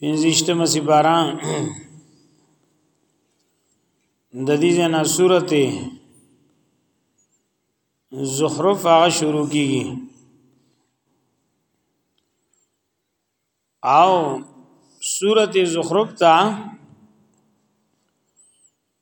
پنځشتمه سپاره د دې جنا سورته زخرف هغه شروع کیږي او سورته زخرف ته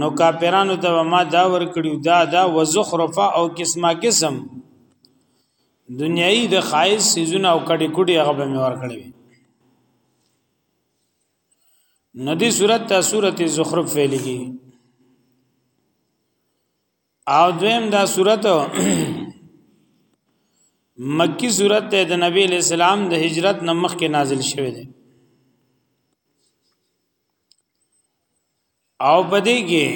نو کاپیرانو ته ما دا ور کړیو دا دا وزخرفه او قسمه قسم دنیای د خایز سیزونه او کډی کډی هغه به مې ور کړی ندی صورت ته صورت زخرف ویلږي او دویم دا صورت مکی صورت ته د نبی اسلام د هجرت نمخ کې نازل شوه دی او پدې کې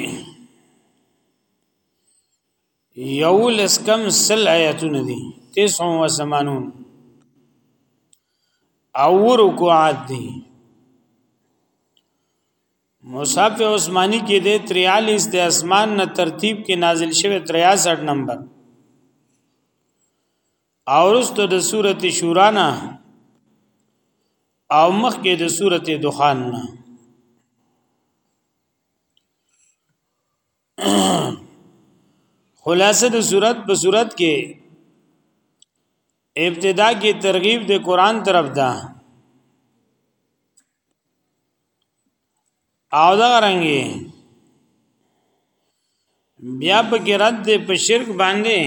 یو لس کم سل آیاتونه دي تسعو و سمانون او رکوعات دي مصحف عثماني کې د 43 د اسمان نه ترتیب کې نازل شوی 63 نمبر اورستو د سورته شورا نه او مخکې د سورته دخان نه خلاصه د صورت په صورت کې ابتدا کې ترغیب د قران طرف ده او دا رنګي بیا په کې رد په شرک باندې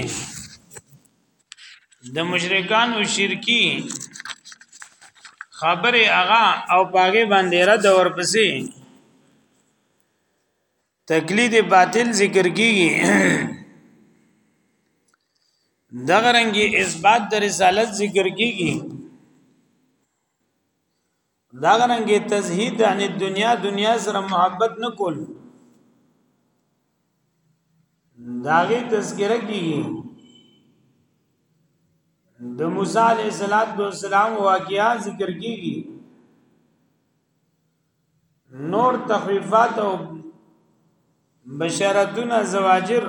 د مشرکان او شرکی خبره اغا او پاګه باندې رد ورپسې تقلید باطل ذکر کیږي دغه رنګي اثبات د رسالت ذکر کیږي دا غننګي تزهید عن الدنیا دنیا سره محبت نه کول داغه تذکرہ کیږي د موسی علیہ الصلات والسلام واقعیا ذکر کیږي نور تخفیفات او بشارتونه زواجر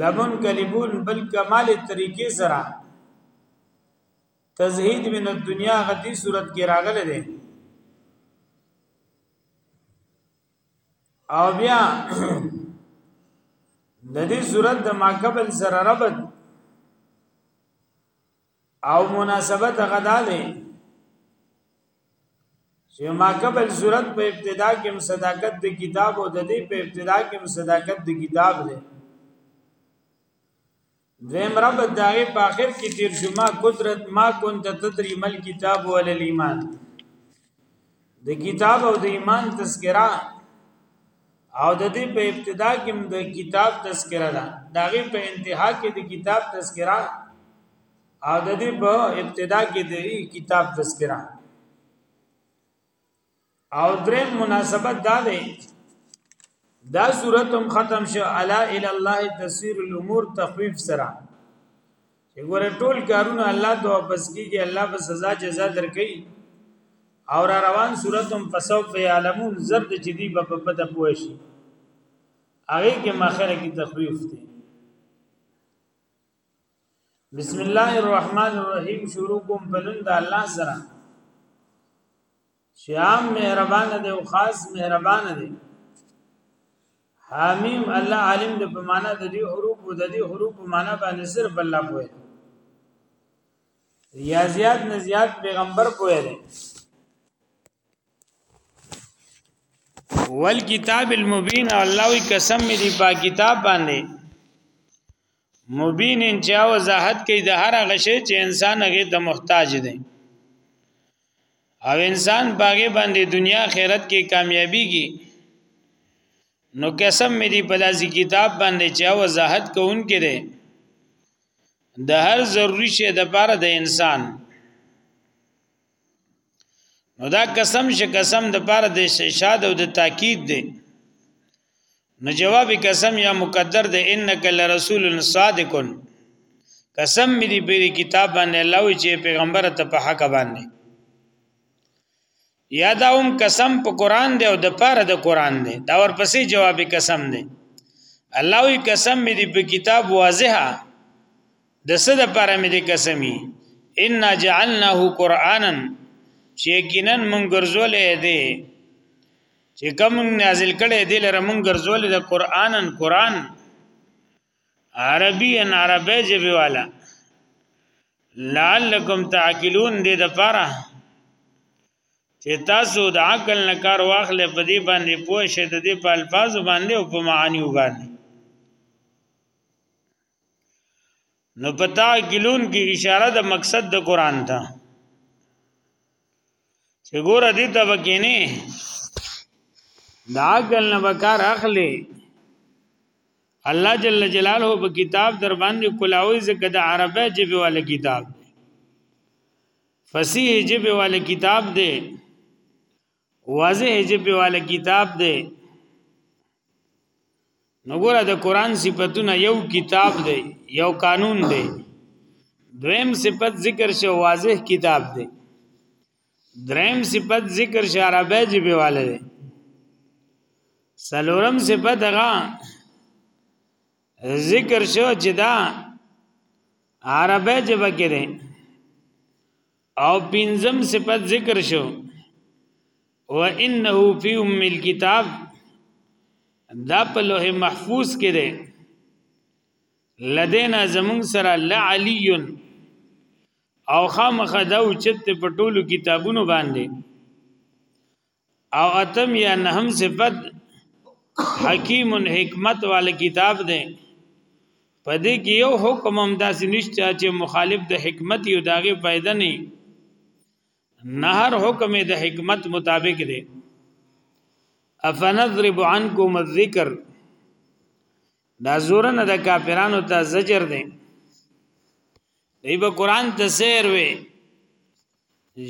لمن کلبون بل کمال طریقې سره تزهید من الدنیا غتی صورت کې راغله ده او بیا د دې صورت د ماقبل سره ربط او مناسبت غدا ده چې ما قبل صورت په ابتدا کې صداقت د کتاب او د دې په ابتدا کې صداقت د کتاب ده دویم رب داغه په اخر کې تیر شما قدرت ما كنت تدري مل کتاب ول الايمان د کتاب او د ایمان تذکرہ او د دې په ابتدا کې د کتاب تذکرہ ده دا غي په انتها کې د کتاب تذکرہ او د دې په ابتدا کې د کتاب تذکرہ او درې مناسبت دا ده دا صورت هم ختم شو الا الى الله تسير الامور تخفيف سره ګوره ټول کارونه الله ته واپس کیږي الله به سزا جزا درکړي او را روان صورتم فسو په عالمون زرد چې دی په پته پوه شي هغه کې مخره کې تخفیف دی بسم الله الرحمن الرحیم شروع کوم بلند الله سره چې عام مهربان دی او خاص مهربان دی حمیم الله عالم د په معنا د دې حروف او د دې حروف په معنا باندې صرف الله پوهه یا زیات نه زیات پیغمبر پوهه دی والکتاب المبین الله وی قسم می دی په کتاب باندې مبین ان چا وضاحت کوي د هر غشي چې انسان هغه ته محتاج دی او انسان باغې باندې دنیا خیرت کې کامیابیږي نو قسم مې دی په داسې کتاب باندې چې وضاحت کوونکې ده د هر ضروری شی د پاره د انسان نو دا قسم چې قسم د پاره د استشهاد او د تاکید دی نو جواب قسم یا مقدر د انک لرسول صادق قسم می دی په کتاب باندې الله وی چې پیغمبر ته په حق باندې یا دا هم قسم په قران دی او د پاره د قران دی دا ورپسې جواب قسم دی الله وی قسم می دی په کتاب واضحه د څه د پاره می دی قسمی ان جعلناه قرانا چې یقینا مونږ ګرځولې دی چې کوم نازل کړي دي لره مونږ ګرځول د قرانن قران عربي ان عربي جبي والا لعلکم تعقلون دې د پاره چې تاسو د عقل نه کار واخلې په دې باندې پوه شئ د دې په الفاظ باندې او په معانیو باندې نو پتا ګلون کې اشاره د مقصد د قران ته چې ګور دې ته وکینه دا عقل نه وکړ اخلي الله جل جلاله په کتاب در باندې کلاوي زکه د عربه جبه والے کتاب فصیح جبه والے کتاب دی واضح جب والا کتاب دی نګوره د قران صفاتونه یو کتاب دی یو قانون دی دویم صفت ذکر شو واضح کتاب دی دریم صفت ذکر شو عربی جب والا دی سلورم صفت هغه ذکر شو چې دا عربی جبه کې دی او پنځم صفت ذکر شو و انه فی ام الكتاب دا په لوح محفوظ کې ده لدینا زمون سره لعلی او خامخ دا اوچت په ټولو کتابونو باندې او اتم یا نهم صفت حکیم حکمت وال کتاب دی په دې کې یو حکم هم داسې نشته چې مخالف د حکمت یو داغه فائدہ نه نه هر حکم د حکمت مطابق دی افنضرب عنکم الذکر دا زور نه د کافرانو ته زجر دی دی به قران ته سیر وي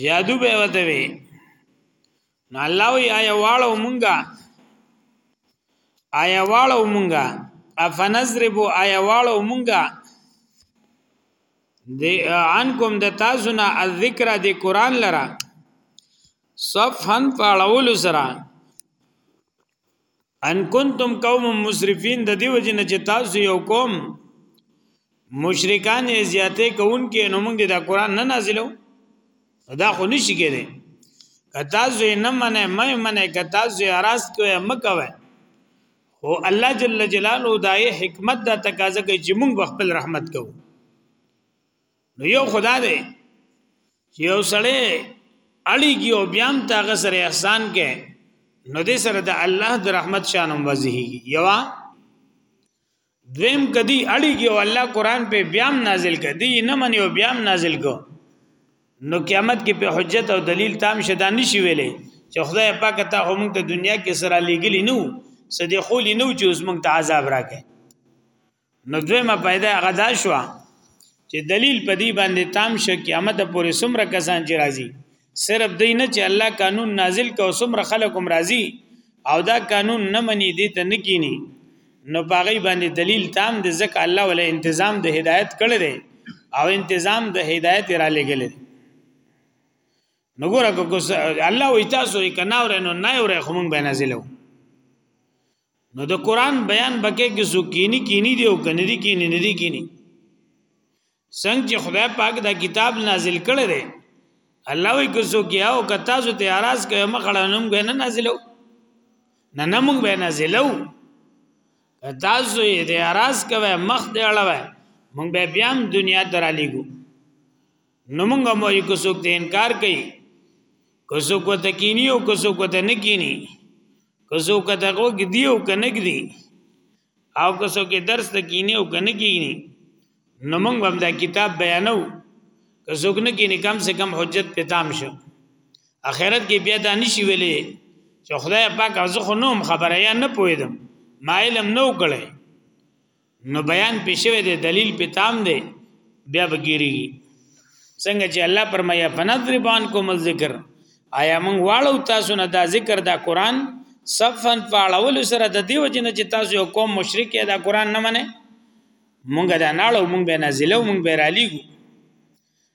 جادو به وته وي نو الله وی آیا واړو مونږه آیا واړو مونږه افنظرب آیا واړو مونږه د عنکم د تاسو نه الذکر د قران لرا صفن پاړول سره ان کنتم قوم مسرفین د دیو جن چې تاسو یو قوم مشرکان زیاته کون کې نو موږ د قران نه نازلو دا خو نشي کېده کتا زه نه منه مې منه کتا زه اراس کوي مکوي او الله جل جلاله دای حکمت دا تقاضا کوي چې موږ خپل رحمت کوو نو یو خدا دی چې یو سړی اړیږي او بیا هم تاغه سره احسان کې نو دې سره د الله د رحمت شان هم وځي یوا دویم کدی اړیږي او الله قران په بیا هم نازل کدی نه مني او بیا هم نازل کو نو قیامت کې په حجت او دلیل تام شدا نشي ویلې چې خدای پاک ته هم د دنیا کې سره لګلی نو صدیقو لینو چې اوس موږ ته عذاب راکې نو دویمه پیدا هغه دا شو چې دلیل په دې باندې تام شو قیامت پورې څومره کسان چې راځي صرف دی نه چې الله قانون نازل کو څومره خلک هم راځي او دا قانون نه مني دې ته نه کینی نو پاغي باندې دلیل تام د ځکه الله ولې تنظیم د هدایت کړی دی او تنظیم د هدایت را لګل دی نو ګوره کو الله وې تاسو یې کناور نو نه اورې خو مونږ به نازلو نو د قران بیان بکې کې سو کینی کینی دی او کنه دی کینی نه دی کینی څنګه چې خدای پاک دا کتاب نازل کړی دی الله وی کو سو کیا او کتا سو ته اراز کوي مخړه نوم به نه نازلو نه نمون به نازلو کتا سو دې اراز کوي مخ دې اړوي مونږ به بیا دنیا درالېګو نو موږ هم وایو که څوک د انکار کوي که څوک ته کینی او که څوک ته نه کینی که څوک ته وګدی او که نه ګدی او که څوک درس ته کینی او که نه کینی نو موږ هم دا کتاب بیانو که څوک نه کینی کم سے کم حجت په تام شو اخرت کې بیا دا نشي ویلې چې خدای پاک ازخه نوم خبره یا نه پویدم ما علم نو کړی نو بیان پېښوي دی دلیل پتام دی بیا بګيري څنګه چې الله فرمایا فنذربان کوم ذکر آیا مونږ واړو تاسو نه دا ذکر دا قران صفن پاړول سره د دیو جن چې تاسو یو قوم مشرک یا دا قران نه منه مونږ دا ناړو مونږ به نازلو مونږ به را لیګو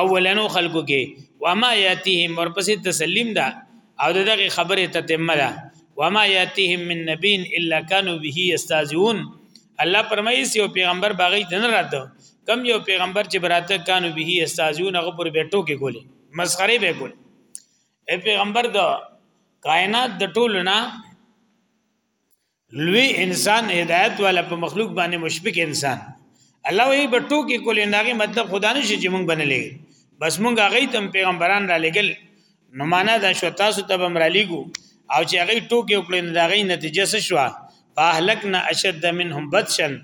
اولنو خلکو کې وما یاتیهم ورپسې تسلیم ده او دغه خبره تتمه ده وما یاتیهم من نبی الا كانوا به یستهزئون الله پرمایي چې یو پیغمبر باغی دن راته کم یو پیغمبر چې براته کانو به یستهزئون هغه پر بیٹو کې کوله مسخره به کوله ای پیغمبر دا کائنات د ټولو نه لوی انسان هدایت والا په مخلوق باندې مشفق انسان الله وی بټو کې کول ناغي مطلب خدا نشي چې مونږ بنلې بس مونږ هغه تم پیغمبران را لګل نو معنا دا شو تاسو ته بم را لګو او چې هغه ټوکی وکړي نو دا غي نتیجه څه شو فاهلکنا اشد منهم بدشن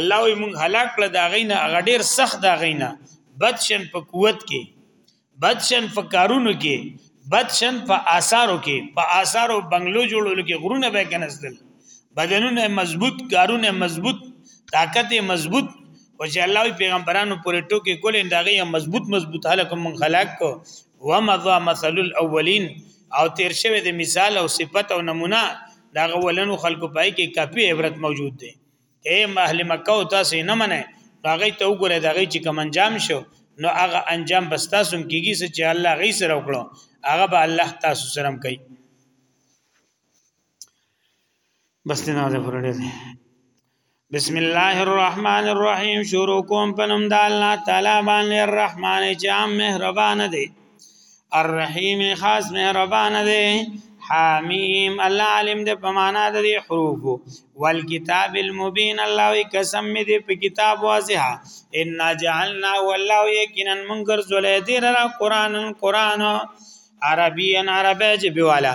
الله وی مونږ هلاک کړ دا غي نه غډیر سخت دا غي نه بدشن په قوت کې بدشن په کارونو کې بدشن په آثارو کې په آثارو بنگلو جوړولو کې غرونه به کنستل بدنونه مضبوط کارونه مضبوط طاقت مضبوط او چې الله پیغمبرانو پورې ټوکې کولې دغه مضبوط مضبوط حالت من خلق کو ومضى مثل الاولین او تیر شوی د مثال او صفت او نمونه دا غولنو خلکو پای کې کافي عبرت موجود دی اے اهل مکه او تاسو نه منئ هغه ته وګوره دا غي چې کوم انجام شو نو هغه انجام بس تاسو کیږي چې الله غي سره وکړو هغه به الله تاسو سره کوي بس نه ده پر دې بسم الله الرحمن الرحیم شروع کوم پنوم د الله تعالی باندې الرحمن چې عام مهربان دی الرحیم خاص مهربان دی حامیم الله عالم دې په معنا د دې حروف والکتاب المبین الله وی قسم می دې په کتاب واضح ان جعلنا والله یقینا منګر زولې دې را قران قران عربی عربی جبوالا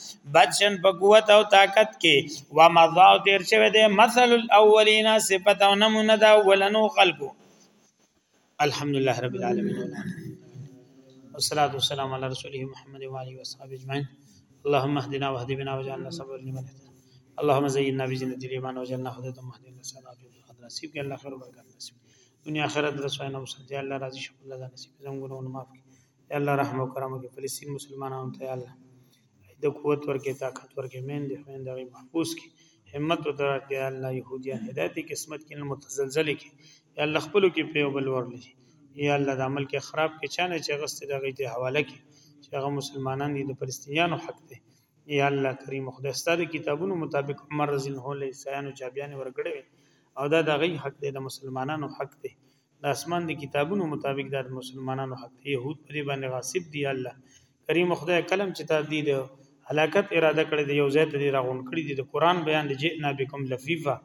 بچن په قوت او طاقت کې و مضا تیر شوی دی مثل الاولین صفت او نمونه دا ولنو خلقو الحمدلله رب العالمین والصلاه والسلام علی رسوله محمد و علیه وصحبه اجمعین اللهم اهدنا واهد بنا واجعلنا صبر لمن اهتدى اللهم زينا بزينة الإيمان وجعلنا هداة مهدين لسعادة في الأرض نصيب کې الله خیر ورکړي نصیب دنیا آخرت رسوي نه وسه دې الله راضي شو الله دا نصیب زموږ ګناونه معاف کړي یا الله رحم او کرم وکړي فلسطین مسلمانانو ته یا الله د قوت ورکې طاقت ورکې مین دې خوین دغه محفوظ کی همت او درک دی الله يهوديان هدایت کې قسمت کې متزلزل کې یا الله خپل کې په بل ورلې یا الله د عمل کې خراب کې چانه چې غست دغه دې حواله کې چې هغه مسلمانان دي د فلسطینیانو حق دی یا الله کریم خدای ستاسو کتابونو مطابق عمر رضی الله عنه سیانو چابیان ورګړوي او دا د غي حق دی د مسلمانانو حق دی د اسمان د کتابونو مطابق د مسلمانانو حق دی يهود په دې باندې غاصب دی الله کریم خدای کلم چې تا دې د هلاکت اراده کړې دی یو ځای ته دې راغون کړې دی د قران بیان دی جئنا بكم لفیفا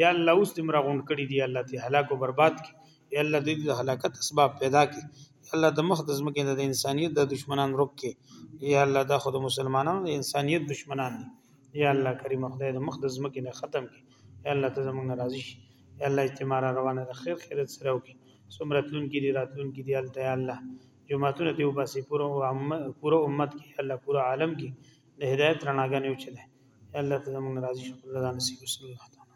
یا الله اوس دې راغون کړې دی الله ته هلاک او برباد کی یا الله دې د هلاکت اسباب پیدا کی یا الله د مخ د زمکه د انسانیت د دشمنان روک کی یا الله دا خود مسلمانانو د انسانیت دشمنان دی یا الله کریم خدای د مخ د زمکه نه ختم کی یا الله ته زمونږ ناراضي شي یا الله اجتماع را روانه ده خیر خیرت سره وکړي څومره تلون کې دي راتلون کې دي هلته یا الله جماعتونه ته وباسي پوره پوره امت کې الله پوره عالم کې د هدایت رڼاګانې وچلې یا الله ته زمونږ ناراضي شي الله نصیب صلی الله تعالی